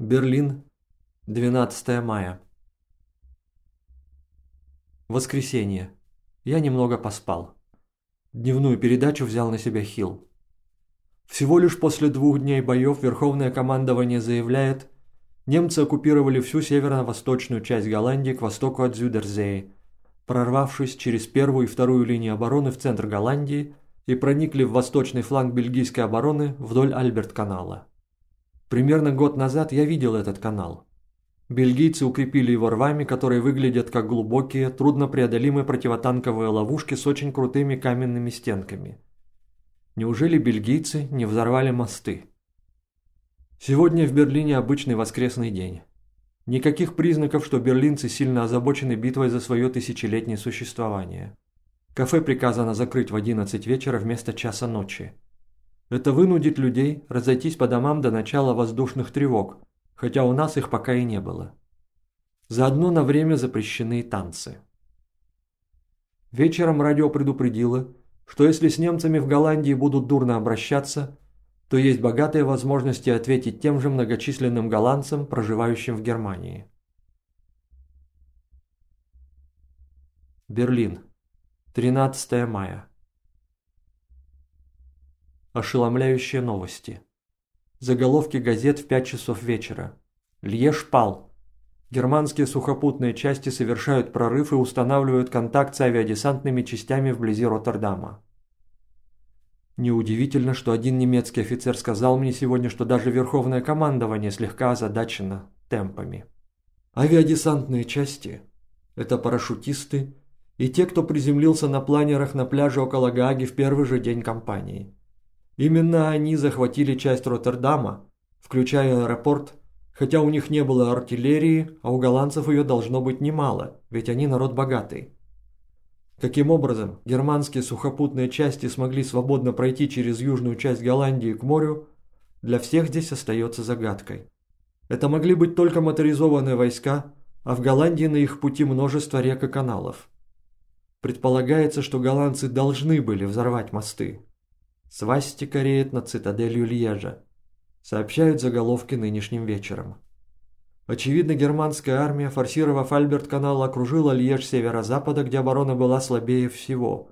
Берлин, 12 мая. Воскресенье. Я немного поспал. Дневную передачу взял на себя Хилл. Всего лишь после двух дней боев Верховное командование заявляет, немцы оккупировали всю северо-восточную часть Голландии к востоку от Зюдерзеи, прорвавшись через первую и вторую линии обороны в центр Голландии и проникли в восточный фланг бельгийской обороны вдоль Альберт-канала. Примерно год назад я видел этот канал. Бельгийцы укрепили его рвами, которые выглядят как глубокие, труднопреодолимые противотанковые ловушки с очень крутыми каменными стенками. Неужели бельгийцы не взорвали мосты? Сегодня в Берлине обычный воскресный день. Никаких признаков, что берлинцы сильно озабочены битвой за свое тысячелетнее существование. Кафе приказано закрыть в 11 вечера вместо часа ночи. Это вынудит людей разойтись по домам до начала воздушных тревог, хотя у нас их пока и не было. Заодно на время запрещены танцы. Вечером радио предупредило, что если с немцами в Голландии будут дурно обращаться, то есть богатые возможности ответить тем же многочисленным голландцам, проживающим в Германии. Берлин. 13 мая. Ошеломляющие новости. Заголовки газет в 5 часов вечера. Льеж пал. Германские сухопутные части совершают прорыв и устанавливают контакт с авиадесантными частями вблизи Роттердама. Неудивительно, что один немецкий офицер сказал мне сегодня, что даже Верховное командование слегка озадачено темпами. Авиадесантные части – это парашютисты и те, кто приземлился на планерах на пляже около Гааги в первый же день кампании. Именно они захватили часть Роттердама, включая аэропорт, хотя у них не было артиллерии, а у голландцев ее должно быть немало, ведь они народ богатый. Каким образом германские сухопутные части смогли свободно пройти через южную часть Голландии к морю, для всех здесь остается загадкой. Это могли быть только моторизованные войска, а в Голландии на их пути множество рек и каналов. Предполагается, что голландцы должны были взорвать мосты. Свастика реет над цитаделью Льежа. Сообщают заголовки нынешним вечером. Очевидно, германская армия, форсировав Альберт-канал, окружила Льеж северо-запада, где оборона была слабее всего,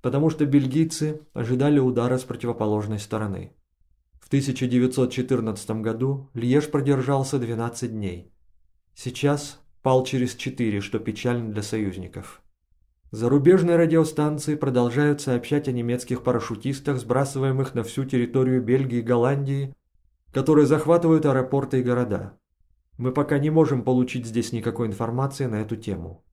потому что бельгийцы ожидали удара с противоположной стороны. В 1914 году Льеж продержался 12 дней. Сейчас пал через 4, что печально для союзников. Зарубежные радиостанции продолжают сообщать о немецких парашютистах, сбрасываемых на всю территорию Бельгии и Голландии, которые захватывают аэропорты и города. Мы пока не можем получить здесь никакой информации на эту тему.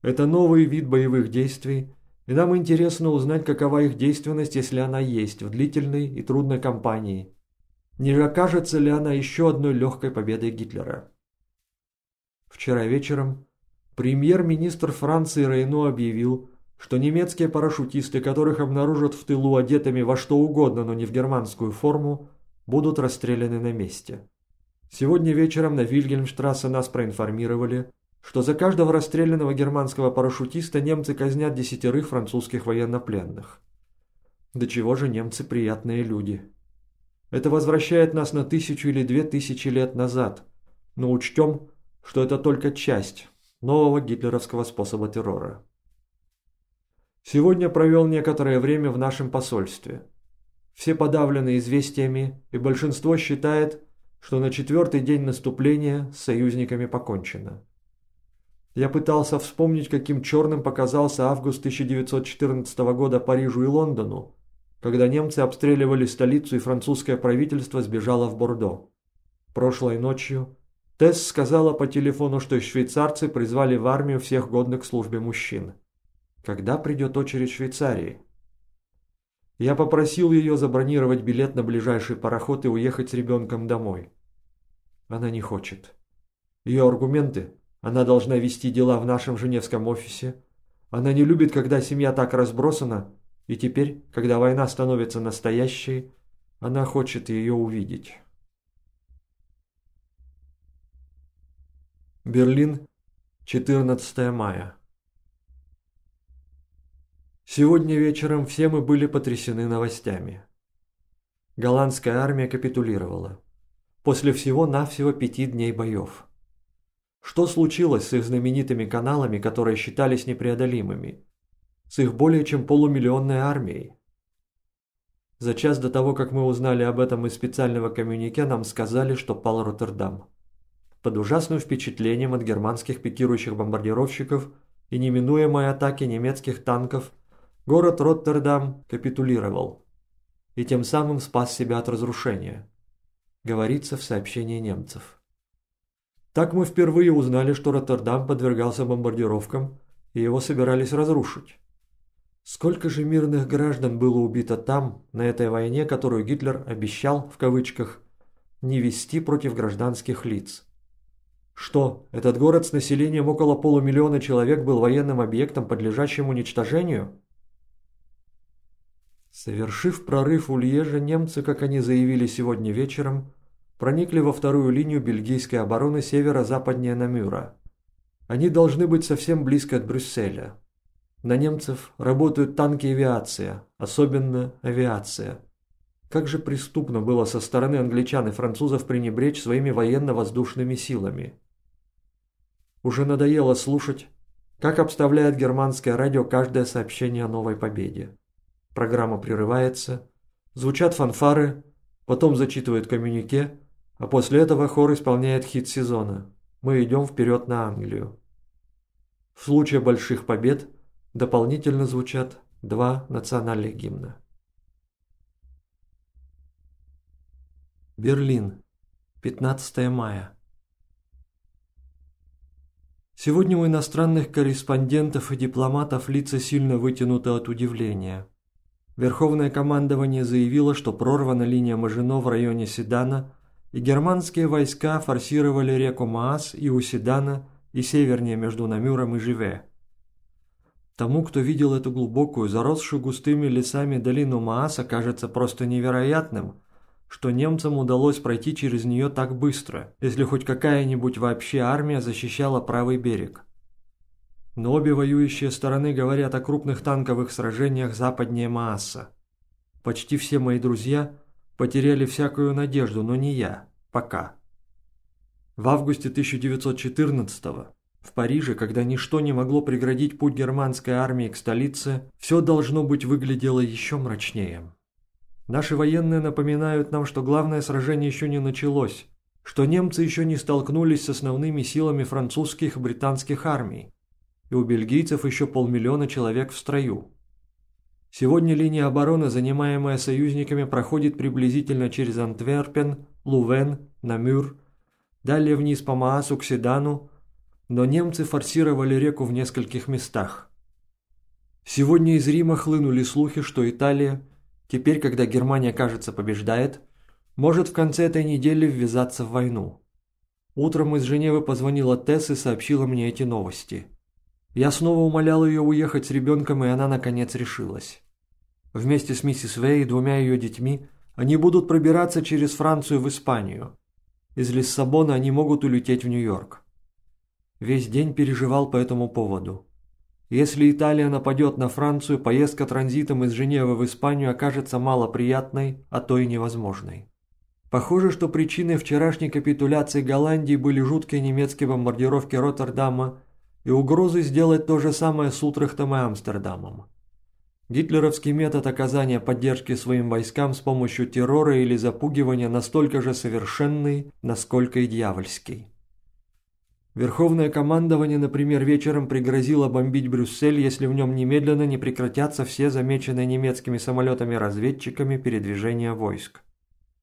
Это новый вид боевых действий, и нам интересно узнать, какова их действенность, если она есть, в длительной и трудной кампании. Не окажется ли она еще одной легкой победой Гитлера? Вчера вечером Премьер-министр Франции Рейно объявил, что немецкие парашютисты, которых обнаружат в тылу одетыми во что угодно, но не в германскую форму, будут расстреляны на месте. Сегодня вечером на Вильгельмштрассе нас проинформировали, что за каждого расстрелянного германского парашютиста немцы казнят десятерых французских военнопленных. До чего же немцы приятные люди. Это возвращает нас на тысячу или две тысячи лет назад, но учтем, что это только часть нового гитлеровского способа террора. Сегодня провел некоторое время в нашем посольстве. Все подавлены известиями, и большинство считает, что на четвертый день наступления с союзниками покончено. Я пытался вспомнить, каким черным показался август 1914 года Парижу и Лондону, когда немцы обстреливали столицу и французское правительство сбежало в Бордо. Прошлой ночью Тесс сказала по телефону, что швейцарцы призвали в армию всех годных к службе мужчин. Когда придет очередь Швейцарии? Я попросил ее забронировать билет на ближайший пароход и уехать с ребенком домой. Она не хочет. Ее аргументы – она должна вести дела в нашем женевском офисе. Она не любит, когда семья так разбросана, и теперь, когда война становится настоящей, она хочет ее увидеть. Берлин, 14 мая. Сегодня вечером все мы были потрясены новостями. Голландская армия капитулировала. после всего-навсего пяти дней боев. Что случилось с их знаменитыми каналами, которые считались непреодолимыми? С их более чем полумиллионной армией? За час до того, как мы узнали об этом из специального коммюнике, нам сказали, что пал Роттердам. Под ужасным впечатлением от германских пикирующих бомбардировщиков и неминуемой атаки немецких танков, город Роттердам капитулировал и тем самым спас себя от разрушения, говорится в сообщении немцев. Так мы впервые узнали, что Роттердам подвергался бомбардировкам и его собирались разрушить. Сколько же мирных граждан было убито там, на этой войне, которую Гитлер обещал, в кавычках, не вести против гражданских лиц? Что, этот город с населением около полумиллиона человек был военным объектом, подлежащим уничтожению? Совершив прорыв у Льежа, немцы, как они заявили сегодня вечером, проникли во вторую линию бельгийской обороны северо-западнее Намюра. Они должны быть совсем близко от Брюсселя. На немцев работают танки и авиация, особенно авиация. Как же преступно было со стороны англичан и французов пренебречь своими военно-воздушными силами. Уже надоело слушать, как обставляет германское радио каждое сообщение о новой победе. Программа прерывается, звучат фанфары, потом зачитывают коммюнике, а после этого хор исполняет хит сезона «Мы идем вперед на Англию». В случае больших побед Дополнительно звучат два национальных гимна. Берлин, 15 мая. Сегодня у иностранных корреспондентов и дипломатов лица сильно вытянуты от удивления. Верховное командование заявило, что прорвана линия Мажино в районе Седана, и германские войска форсировали реку Маас и у Седана, и севернее между Намюром и Живе. Тому, кто видел эту глубокую, заросшую густыми лесами долину Мааса, кажется просто невероятным, что немцам удалось пройти через нее так быстро, если хоть какая-нибудь вообще армия защищала правый берег. Но обе воюющие стороны говорят о крупных танковых сражениях западнее Мааса. Почти все мои друзья потеряли всякую надежду, но не я. Пока. В августе 1914 года в Париже, когда ничто не могло преградить путь германской армии к столице, все должно быть выглядело еще мрачнее. Наши военные напоминают нам, что главное сражение еще не началось, что немцы еще не столкнулись с основными силами французских и британских армий, и у бельгийцев еще полмиллиона человек в строю. Сегодня линия обороны, занимаемая союзниками, проходит приблизительно через Антверпен, Лувен, Намюр, далее вниз по Маасу к Седану, но немцы форсировали реку в нескольких местах. Сегодня из Рима хлынули слухи, что Италия, теперь, когда Германия, кажется, побеждает, может в конце этой недели ввязаться в войну. Утром из Женевы позвонила Тесс и сообщила мне эти новости. Я снова умолял ее уехать с ребенком, и она, наконец, решилась. Вместе с миссис Вэй и двумя ее детьми они будут пробираться через Францию в Испанию. Из Лиссабона они могут улететь в Нью-Йорк. Весь день переживал по этому поводу. Если Италия нападет на Францию, поездка транзитом из Женевы в Испанию окажется малоприятной, а то и невозможной. Похоже, что причиной вчерашней капитуляции Голландии были жуткие немецкие бомбардировки Роттердама и угрозы сделать то же самое с Утрехтом и Амстердамом. Гитлеровский метод оказания поддержки своим войскам с помощью террора или запугивания настолько же совершенный, насколько и дьявольский. Верховное командование, например, вечером пригрозило бомбить Брюссель, если в нем немедленно не прекратятся все замеченные немецкими самолетами-разведчиками передвижения войск.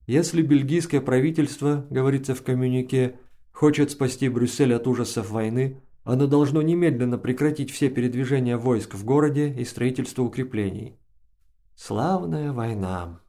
Если бельгийское правительство, говорится в коммюнике, хочет спасти Брюссель от ужасов войны, оно должно немедленно прекратить все передвижения войск в городе и строительство укреплений. Славная война.